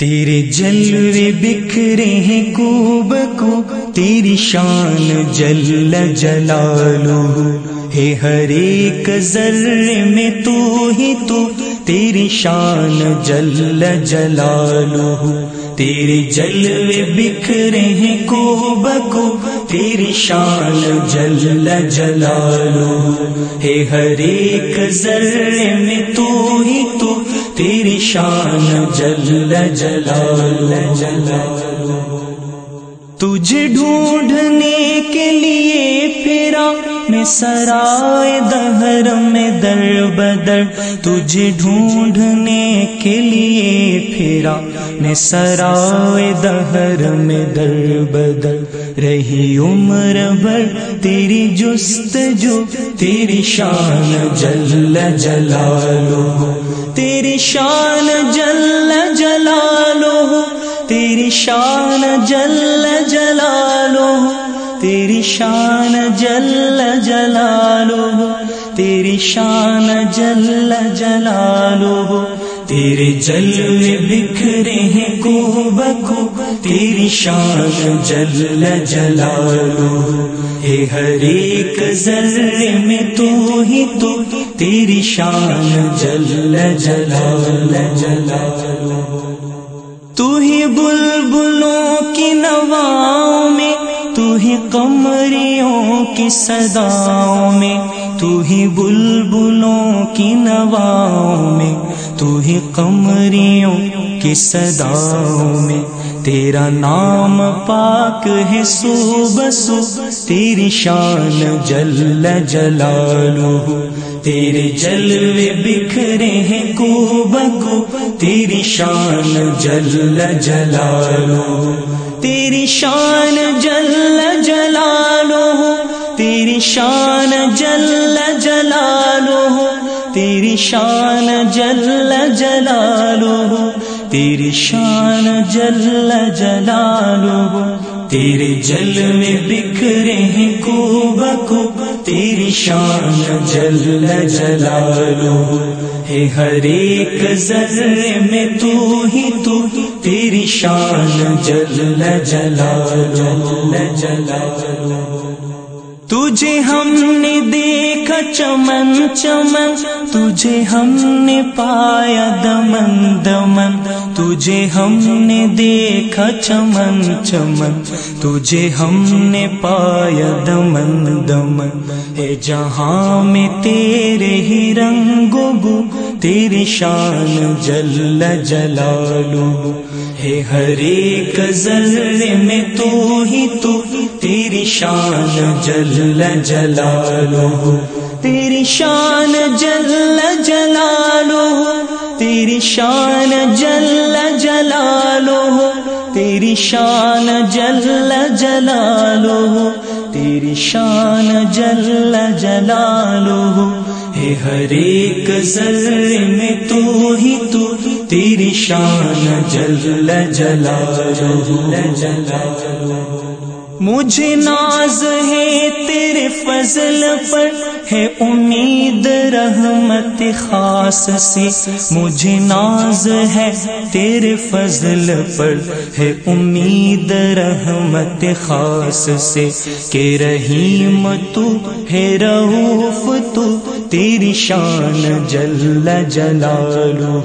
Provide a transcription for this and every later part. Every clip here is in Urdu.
تیرے جلوے بکھرے ہیں کوب کو، تیری شان جل جلالو ہے ہر ایک ذرے میں تو ہی تو، تیری شان جل جلالو تیرے جلوے بکھرے ہیں کوب کو، تیری شان جل جلالو ہے ہر ایک ذرے میں تو ہی تو تیری شان جل جلال جلال تجھے ڈھونڈنے کے لیے پھرا میں سرائے دہر میں در بدر تجھے ڈھونڈنے کے لیے پھرا۔ میں سرائے دہر میں در بدر رہی عمر بھر تیری جست جو تیری شان جل جلالو تیری شان جل جلالو تیری شان جل جلالو تیری شان جل جلالو تیری شان جل جلالو تیرے جل بکھرے ہیں کو بکو تیری شان جل جلالو ہے ہر ایک ذرے میں تو ہی تو، تیری شان جل جلال جلالو تو ہی بلبلوں کی نواؤں کی صداؤں میں، تو ہی بلبلوں کی نواؤں میں، تو ہی کمریوں کی صداؤں میں۔ تیرا نام پاک ہے سو بسو تیری شان جل جلالو تیرے جلوے بکھرے ہیں کو بکو تیری شان جل جلالو تیری شان جل جلالو شان جل جلالو تیری شان جل جلالو تیری شان جل جلالو تیرے جل میں بکھرے ہیں کو بکو تیری شان جل جلالو ہے ہر ایک ذرے میں تو ہی تو، تیری شان جل جلالو جلالو تجھے ہم نے دیکھا چمن چمن۔ تجھے ہم نے پایا دمن دمن۔ تجھے ہم نے دیکھا چمن چمن۔ تجھے ہم نے پایا دمن دمن۔ ہے جہاں میں تیرے ہی رنگ بو، تیری شان جل جلالو۔ ہے ہر ایک ذرے میں تو ہی تو تیری شان جل جلالو تیری شان جل جلالو تیری شان جل جلالو تیری شان جل جلالو تیری شان جل جلالو ہے ہر ایک ذرے میں تو ہی تو، تیری شان جل جلالو جلالو مجھے ناز ہے تیرے فضل پر، ہے امید رحمت خاص سے مجھے ناز ہے تیرے فضل پر، ہے امید رحمت خاص سے کہ رحیم تو، ہے رعوف تو، تیری شان جل جلالو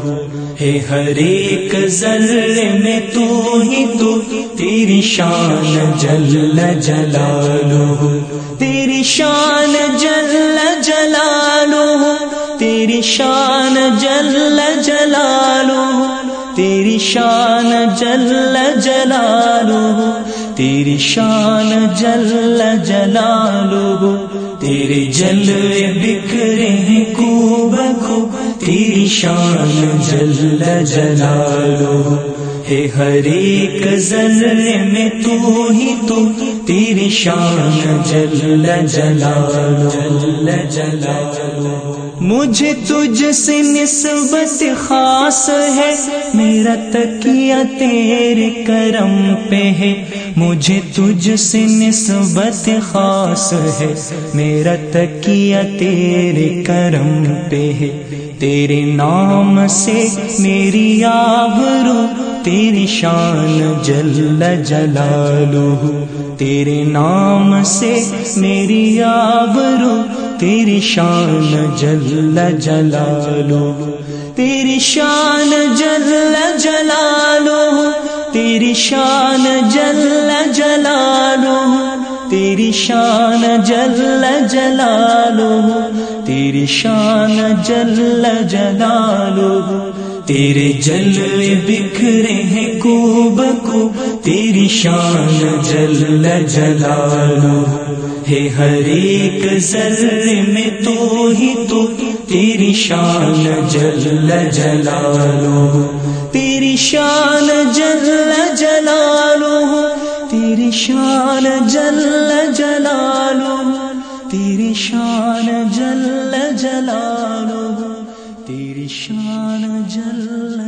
ہے ہر ایک ذرے میں تو ہی تو۔ تیری شان جل جلالو تیری شان جل جلالو تیری شان جل جلالو تیری شان جل جلالو تیری شان جل جلالو تیرے جلوے بکھرے ہیں کو بکو تیری شان جل جلالو۔ ہے ہر ایک زلے میں تو ہی تو تیری شان جل جلالو۔ جل جلالو۔ مجھے تجھ سے نسبت خاص ہے، میرا تکیہ تیرے کرم پہ ہے۔ مجھے تجھ سے نسبت خاص ہے، میرا تکیہ تیرے کرم پہ ہے۔ تیرے نام سے میری آبرو، تیری شان جل جلالو تیرے نام سے میری آبرو تیری شان جل جلالو تیری شان جل جلالو تیری شان جل جلالو تیری شان جل جلالو تیری شان جل جلالو تیرے جلوے بکھرے ہیں کوب کو تیری شان جل جلالو ہے ہر ایک ذر میں تو ہی تو، تیری شان جل جلالو تیری شان جل جلالو تیری شان جل جلالو تیری شان جل جلالو تیری شان جل